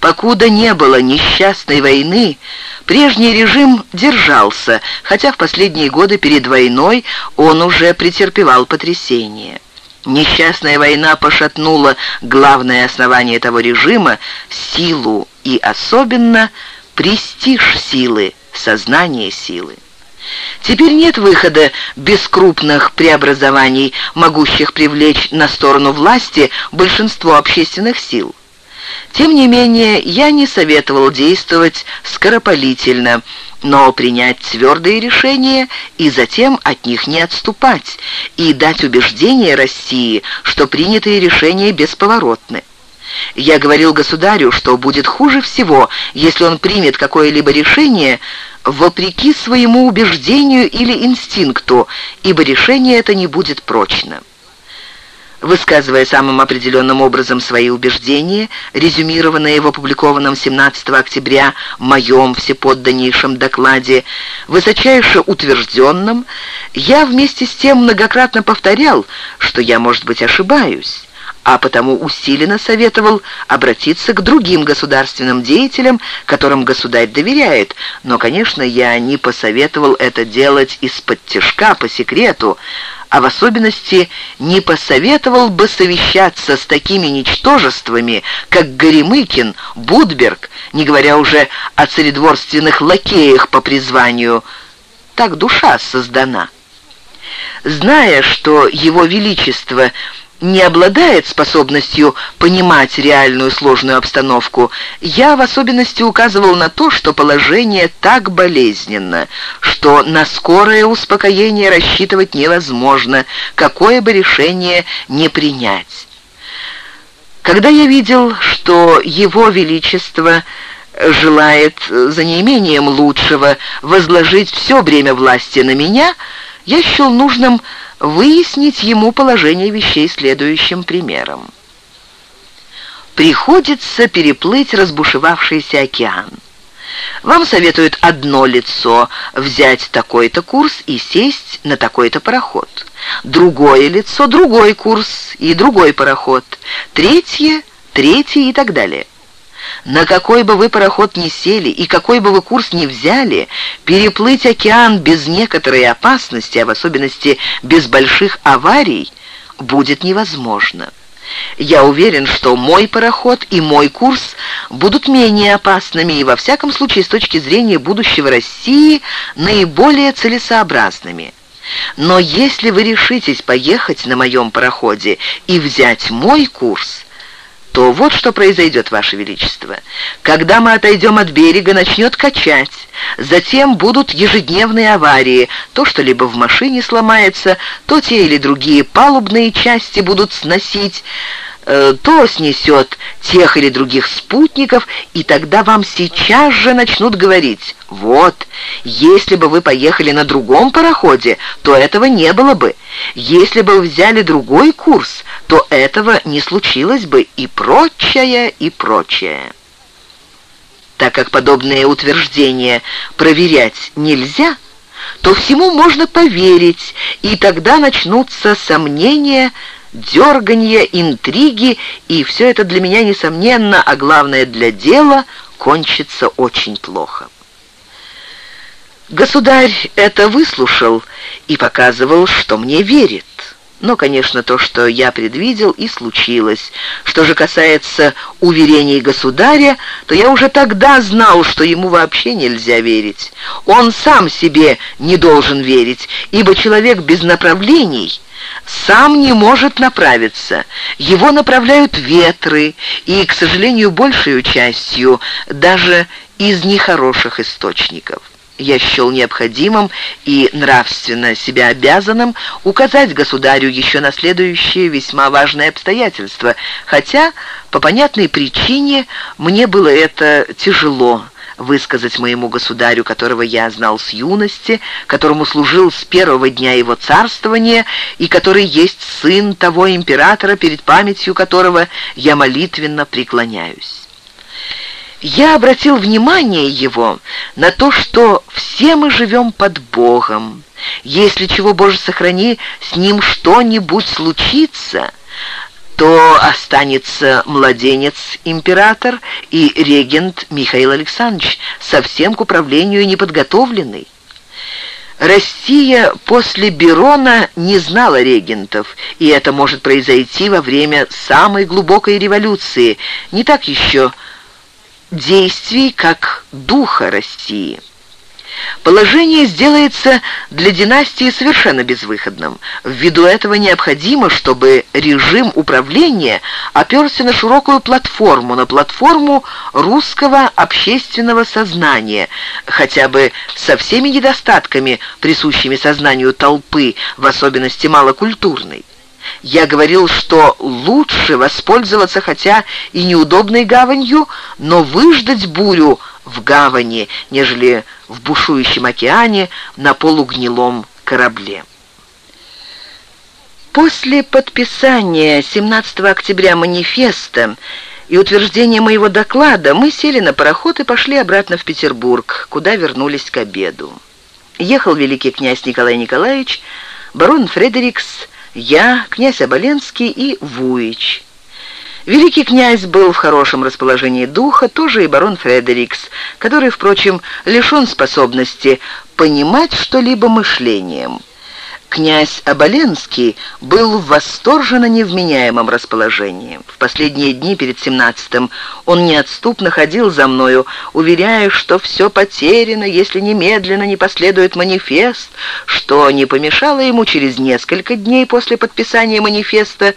S1: Покуда не было несчастной войны, прежний режим держался, хотя в последние годы перед войной он уже претерпевал потрясение. Несчастная война пошатнула главное основание того режима — силу и особенно престиж силы, сознание силы. Теперь нет выхода без крупных преобразований, могущих привлечь на сторону власти большинство общественных сил. Тем не менее, я не советовал действовать скоропалительно – но принять твердые решения и затем от них не отступать, и дать убеждение России, что принятые решения бесповоротны. Я говорил государю, что будет хуже всего, если он примет какое-либо решение вопреки своему убеждению или инстинкту, ибо решение это не будет прочным. Высказывая самым определенным образом свои убеждения, резюмированные в опубликованном 17 октября моем всеподданнейшем докладе, высочайше утвержденном, я вместе с тем многократно повторял, что я, может быть, ошибаюсь а потому усиленно советовал обратиться к другим государственным деятелям, которым государь доверяет. Но, конечно, я не посоветовал это делать из-под тяжка, по секрету, а в особенности не посоветовал бы совещаться с такими ничтожествами, как Горемыкин, Будберг, не говоря уже о царедворственных лакеях по призванию. Так душа создана. Зная, что его величество не обладает способностью понимать реальную сложную обстановку, я в особенности указывал на то, что положение так болезненно, что на скорое успокоение рассчитывать невозможно, какое бы решение не принять. Когда я видел, что Его Величество желает за неимением лучшего возложить все бремя власти на меня, я счел нужным выяснить ему положение вещей следующим примером. Приходится переплыть разбушевавшийся океан. Вам советуют одно лицо взять такой-то курс и сесть на такой-то пароход. Другое лицо – другой курс и другой пароход. Третье – третий и так далее. На какой бы вы пароход ни сели и какой бы вы курс ни взяли, переплыть океан без некоторой опасности, а в особенности без больших аварий, будет невозможно. Я уверен, что мой пароход и мой курс будут менее опасными и, во всяком случае, с точки зрения будущего России, наиболее целесообразными. Но если вы решитесь поехать на моем пароходе и взять мой курс, то вот что произойдет, Ваше Величество. Когда мы отойдем от берега, начнет качать. Затем будут ежедневные аварии. То, что либо в машине сломается, то те или другие палубные части будут сносить, э, то снесет тех или других спутников, и тогда вам сейчас же начнут говорить, вот, если бы вы поехали на другом пароходе, то этого не было бы. Если бы вы взяли другой курс, то этого не случилось бы и прочее, и прочее. Так как подобные утверждения проверять нельзя, то всему можно поверить, и тогда начнутся сомнения, дерганья, интриги, и все это для меня, несомненно, а главное для дела, кончится очень плохо. Государь это выслушал и показывал, что мне верит. Но, конечно, то, что я предвидел, и случилось. Что же касается уверений государя, то я уже тогда знал, что ему вообще нельзя верить. Он сам себе не должен верить, ибо человек без направлений сам не может направиться. Его направляют ветры, и, к сожалению, большей частью даже из нехороших источников я счел необходимым и нравственно себя обязанным указать государю еще на следующее весьма важное обстоятельство, хотя по понятной причине мне было это тяжело высказать моему государю, которого я знал с юности, которому служил с первого дня его царствования и который есть сын того императора, перед памятью которого я молитвенно преклоняюсь я обратил внимание его на то, что все мы живем под Богом. Если чего, Боже, сохрани, с ним что-нибудь случится, то останется младенец-император и регент Михаил Александрович, совсем к управлению неподготовленный. Россия после Берона не знала регентов, и это может произойти во время самой глубокой революции, не так еще действий как духа России. Положение сделается для династии совершенно безвыходным. Ввиду этого необходимо, чтобы режим управления оперся на широкую платформу, на платформу русского общественного сознания, хотя бы со всеми недостатками, присущими сознанию толпы, в особенности малокультурной. Я говорил, что лучше воспользоваться хотя и неудобной гаванью, но выждать бурю в гавани, нежели в бушующем океане на полугнилом корабле. После подписания 17 октября манифеста и утверждения моего доклада мы сели на пароход и пошли обратно в Петербург, куда вернулись к обеду. Ехал великий князь Николай Николаевич, барон Фредерикс, я, князь Оболенский и Вуич. Великий князь был в хорошем расположении духа, тоже и барон Фредерикс, который, впрочем, лишен способности понимать что-либо мышлением. Князь Оболенский был в восторженно невменяемом расположении. В последние дни перед семнадцатым он неотступно ходил за мною, уверяя, что все потеряно, если немедленно не последует манифест, что не помешало ему через несколько дней после подписания манифеста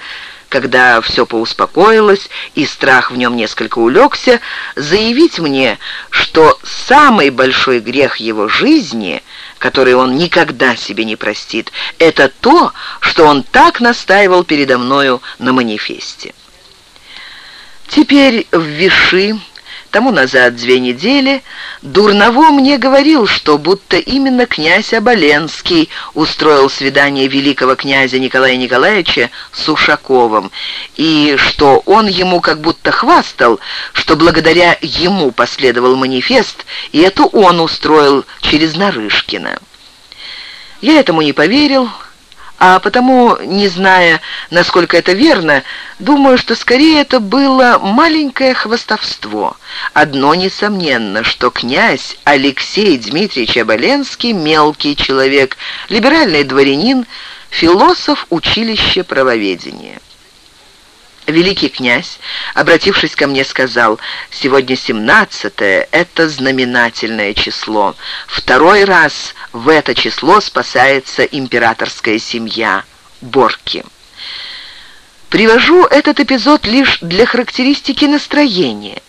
S1: когда все поуспокоилось и страх в нем несколько улегся, заявить мне, что самый большой грех его жизни — который он никогда себе не простит, это то, что он так настаивал передо мною на манифесте. Теперь в Виши, тому назад две недели, Дурново мне говорил, что будто именно князь Оболенский устроил свидание великого князя Николая Николаевича с Ушаковым, и что он ему как будто хвастал, что благодаря ему последовал манифест, и это он устроил через Нарышкина. Я этому не поверил, а потому, не зная, насколько это верно, думаю, что скорее это было маленькое хвастовство. Одно несомненно, что князь Алексей Дмитриевич Оболенский мелкий человек, либеральный дворянин, философ училища правоведения. Великий князь, обратившись ко мне, сказал, «Сегодня семнадцатое — это знаменательное число. Второй раз в это число спасается императорская семья Борки». Привожу этот эпизод лишь для характеристики настроения.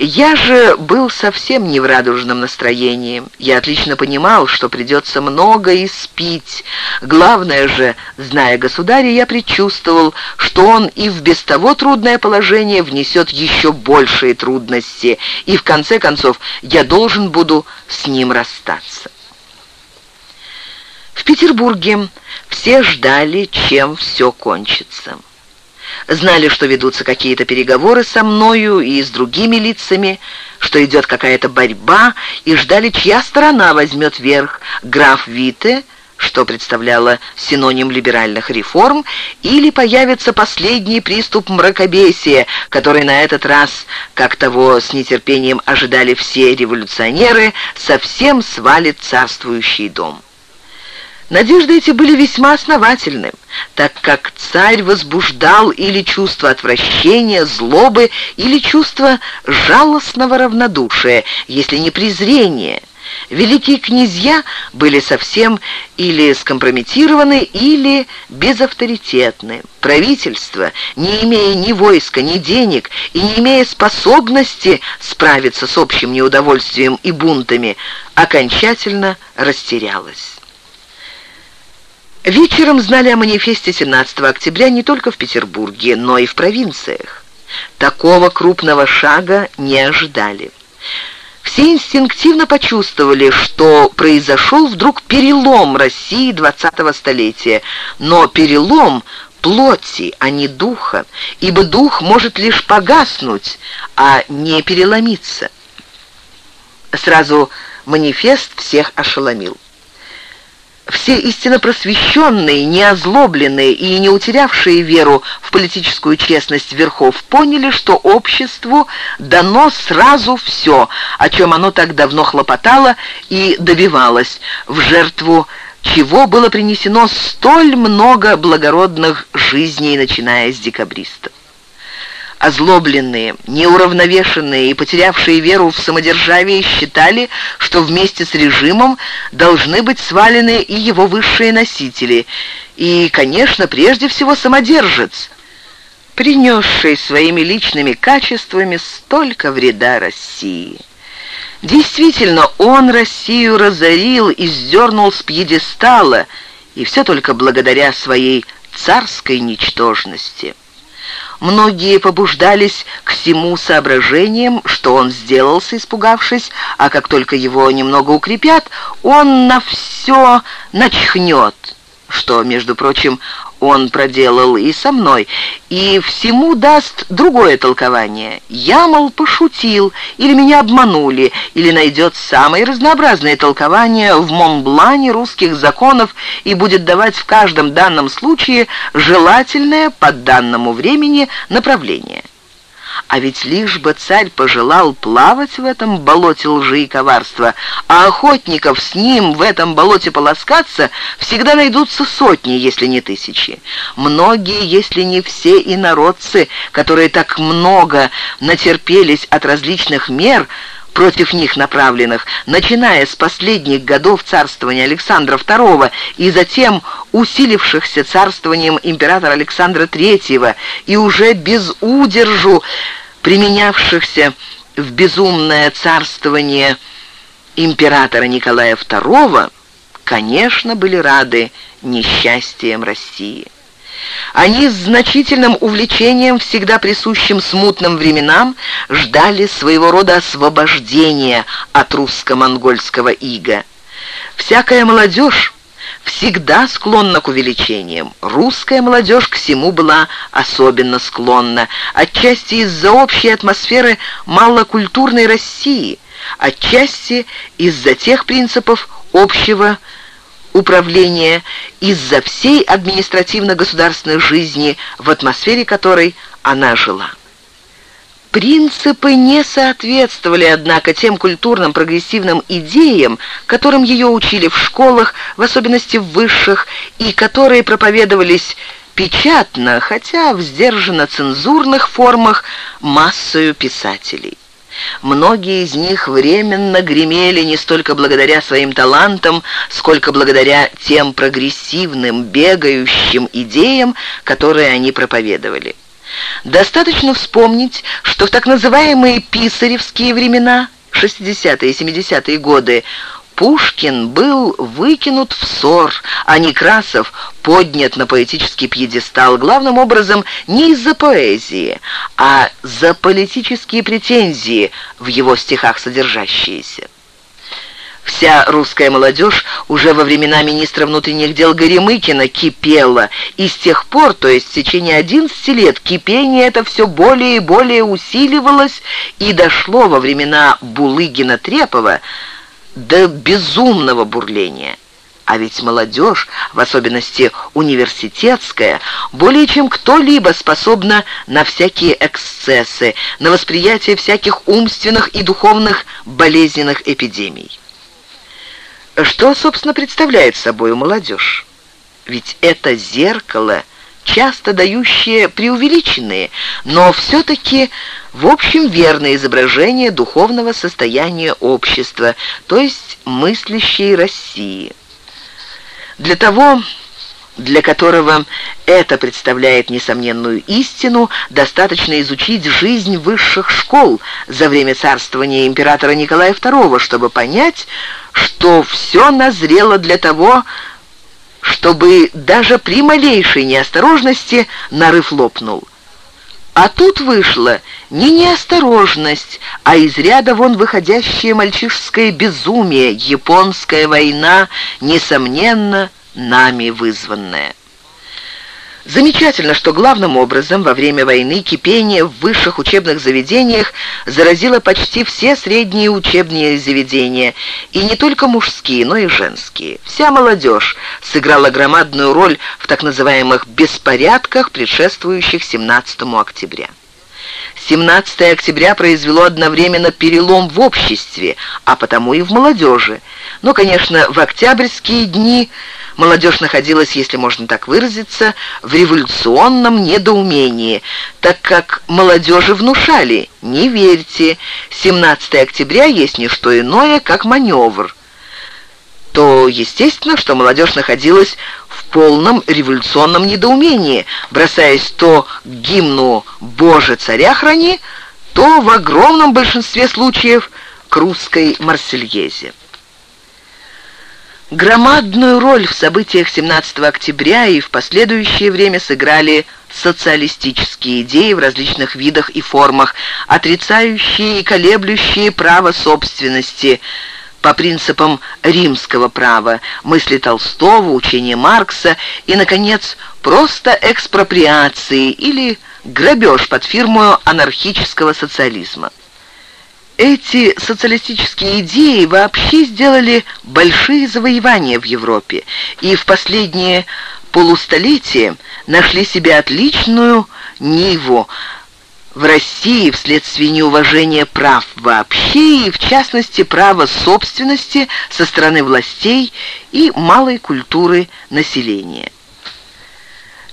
S1: Я же был совсем не в радужном настроении. Я отлично понимал, что придется много испить. Главное же, зная государя, я предчувствовал, что он и в без того трудное положение внесет еще большие трудности, и в конце концов я должен буду с ним расстаться. В Петербурге все ждали, чем все кончится знали, что ведутся какие-то переговоры со мною и с другими лицами, что идет какая-то борьба, и ждали, чья сторона возьмет верх, граф Вите, что представляло синоним либеральных реформ, или появится последний приступ мракобесия, который на этот раз, как того с нетерпением ожидали все революционеры, совсем свалит царствующий дом. Надежды эти были весьма основательны, так как царь возбуждал или чувство отвращения, злобы, или чувство жалостного равнодушия, если не презрения. Великие князья были совсем или скомпрометированы, или безавторитетны. Правительство, не имея ни войска, ни денег и не имея способности справиться с общим неудовольствием и бунтами, окончательно растерялось. Вечером знали о манифесте 17 октября не только в Петербурге, но и в провинциях. Такого крупного шага не ожидали. Все инстинктивно почувствовали, что произошел вдруг перелом России 20-го столетия, но перелом плоти, а не духа, ибо дух может лишь погаснуть, а не переломиться. Сразу манифест всех ошеломил. Все истинно просвещенные, не озлобленные и не утерявшие веру в политическую честность верхов поняли, что обществу дано сразу все, о чем оно так давно хлопотало и добивалось, в жертву чего было принесено столь много благородных жизней, начиная с декабристов озлобленные, неуравновешенные и потерявшие веру в самодержавие считали, что вместе с режимом должны быть свалены и его высшие носители, и, конечно, прежде всего самодержец, принесший своими личными качествами столько вреда России. Действительно, он Россию разорил и сдернул с пьедестала, и все только благодаря своей царской ничтожности. Многие побуждались к всему соображением, что он сделался, испугавшись, а как только его немного укрепят, он на все начхнет, что, между прочим, он проделал и со мной, и всему даст другое толкование. Я, мол, пошутил, или меня обманули, или найдет самые разнообразные толкования в Монблане русских законов и будет давать в каждом данном случае желательное по данному времени направление. А ведь лишь бы царь пожелал плавать в этом болоте лжи и коварства, а охотников с ним в этом болоте полоскаться всегда найдутся сотни, если не тысячи. Многие, если не все инородцы, которые так много натерпелись от различных мер, против них направленных, начиная с последних годов царствования Александра II и затем усилившихся царствованием императора Александра III и уже без удержу применявшихся в безумное царствование императора Николая II, конечно, были рады несчастьям России. Они с значительным увлечением, всегда присущим смутным временам, ждали своего рода освобождения от русско-монгольского ига. Всякая молодежь всегда склонна к увеличениям. Русская молодежь к всему была особенно склонна, отчасти из-за общей атмосферы малокультурной России, отчасти из-за тех принципов общего управления из-за всей административно-государственной жизни, в атмосфере которой она жила. Принципы не соответствовали, однако, тем культурным прогрессивным идеям, которым ее учили в школах, в особенности в высших, и которые проповедовались печатно, хотя в сдержанно-цензурных формах массою писателей. Многие из них временно гремели не столько благодаря своим талантам, сколько благодаря тем прогрессивным, бегающим идеям, которые они проповедовали. Достаточно вспомнить, что в так называемые писаревские времена, 60-е и 70-е годы, Пушкин был выкинут в ссор, а Некрасов поднят на поэтический пьедестал главным образом не из-за поэзии, а за политические претензии в его стихах содержащиеся. Вся русская молодежь уже во времена министра внутренних дел Горемыкина кипела, и с тех пор, то есть в течение 11 лет, кипение это все более и более усиливалось и дошло во времена Булыгина-Трепова до безумного бурления. А ведь молодежь, в особенности университетская, более чем кто-либо способна на всякие эксцессы, на восприятие всяких умственных и духовных болезненных эпидемий. Что, собственно, представляет собой молодежь? Ведь это зеркало – часто дающие преувеличенные, но все-таки в общем верное изображение духовного состояния общества, то есть мыслящей России. Для того, для которого это представляет несомненную истину, достаточно изучить жизнь высших школ за время царствования императора Николая II, чтобы понять, что все назрело для того, чтобы даже при малейшей неосторожности нарыв лопнул. А тут вышла не неосторожность, а из ряда вон выходящее мальчишеское безумие, японская война, несомненно, нами вызванная. Замечательно, что главным образом во время войны кипение в высших учебных заведениях заразило почти все средние учебные заведения, и не только мужские, но и женские. Вся молодежь сыграла громадную роль в так называемых «беспорядках», предшествующих 17 октября. 17 октября произвело одновременно перелом в обществе, а потому и в молодежи. Но, конечно, в октябрьские дни молодежь находилась, если можно так выразиться, в революционном недоумении, так как молодежи внушали «не верьте, 17 октября есть не что иное, как маневр», то естественно, что молодежь находилась полном революционном недоумении, бросаясь то к гимну «Боже, царя храни», то в огромном большинстве случаев к русской Марсельезе. Громадную роль в событиях 17 октября и в последующее время сыграли социалистические идеи в различных видах и формах, отрицающие и колеблющие право собственности по принципам римского права, мысли Толстого, учения Маркса и, наконец, просто экспроприации или грабеж под фирмою анархического социализма. Эти социалистические идеи вообще сделали большие завоевания в Европе и в последние полустолетия нашли себе отличную ниву в России вследствие неуважения прав вообще и, в частности, права собственности со стороны властей и малой культуры населения.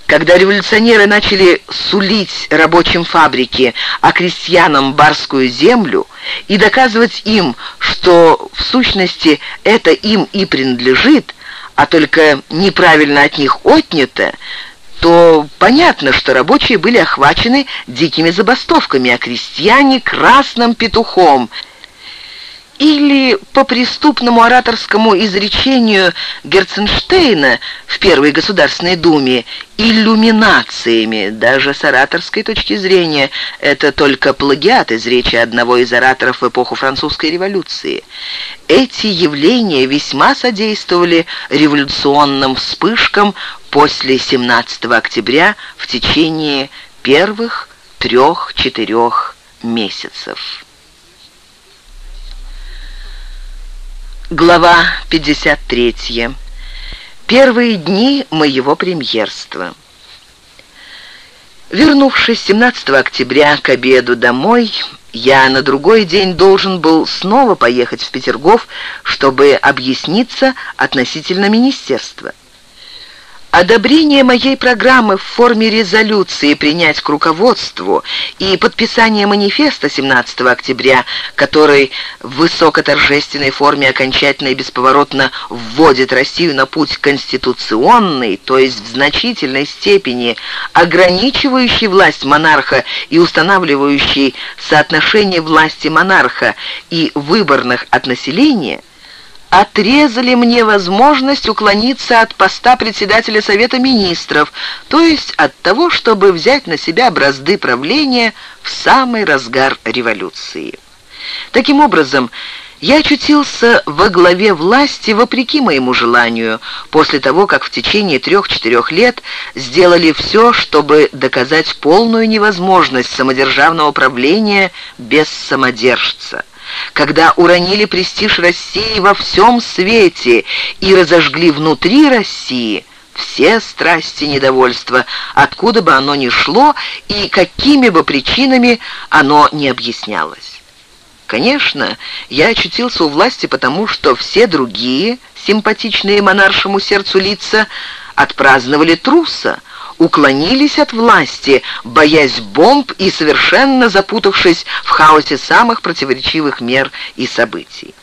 S1: Когда революционеры начали сулить рабочим фабрики, а крестьянам барскую землю и доказывать им, что в сущности это им и принадлежит, а только неправильно от них отнято, то понятно, что рабочие были охвачены дикими забастовками, а крестьяне — красным петухом — или по преступному ораторскому изречению Герценштейна в Первой Государственной Думе иллюминациями, даже с ораторской точки зрения, это только плагиат из речи одного из ораторов в эпоху французской революции. Эти явления весьма содействовали революционным вспышкам после 17 октября в течение первых трех-четырех месяцев. Глава 53. Первые дни моего премьерства. Вернувшись 17 октября к обеду домой, я на другой день должен был снова поехать в Петергоф, чтобы объясниться относительно министерства. Одобрение моей программы в форме резолюции принять к руководству и подписание манифеста 17 октября, который в высокоторжественной форме окончательно и бесповоротно вводит Россию на путь конституционный, то есть в значительной степени ограничивающий власть монарха и устанавливающий соотношение власти монарха и выборных от населения – отрезали мне возможность уклониться от поста председателя Совета Министров, то есть от того, чтобы взять на себя бразды правления в самый разгар революции. Таким образом, я очутился во главе власти вопреки моему желанию, после того, как в течение трех-четырех лет сделали все, чтобы доказать полную невозможность самодержавного правления без самодержца когда уронили престиж России во всем свете и разожгли внутри России все страсти недовольства, откуда бы оно ни шло и какими бы причинами оно ни объяснялось. Конечно, я очутился у власти потому, что все другие, симпатичные монаршему сердцу лица, отпраздновали труса, уклонились от власти, боясь бомб и совершенно запутавшись в хаосе самых противоречивых мер и событий.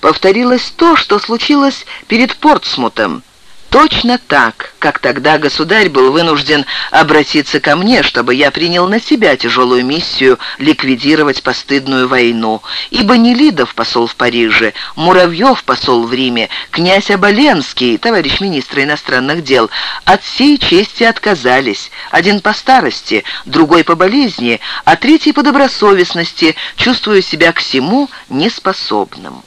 S1: Повторилось то, что случилось перед Портсмутом, Точно так, как тогда государь был вынужден обратиться ко мне, чтобы я принял на себя тяжелую миссию ликвидировать постыдную войну, ибо Нелидов, посол в Париже, Муравьев, посол в Риме, князь Оболенский, товарищ министра иностранных дел, от всей чести отказались, один по старости, другой по болезни, а третий по добросовестности, чувствуя себя к всему неспособным.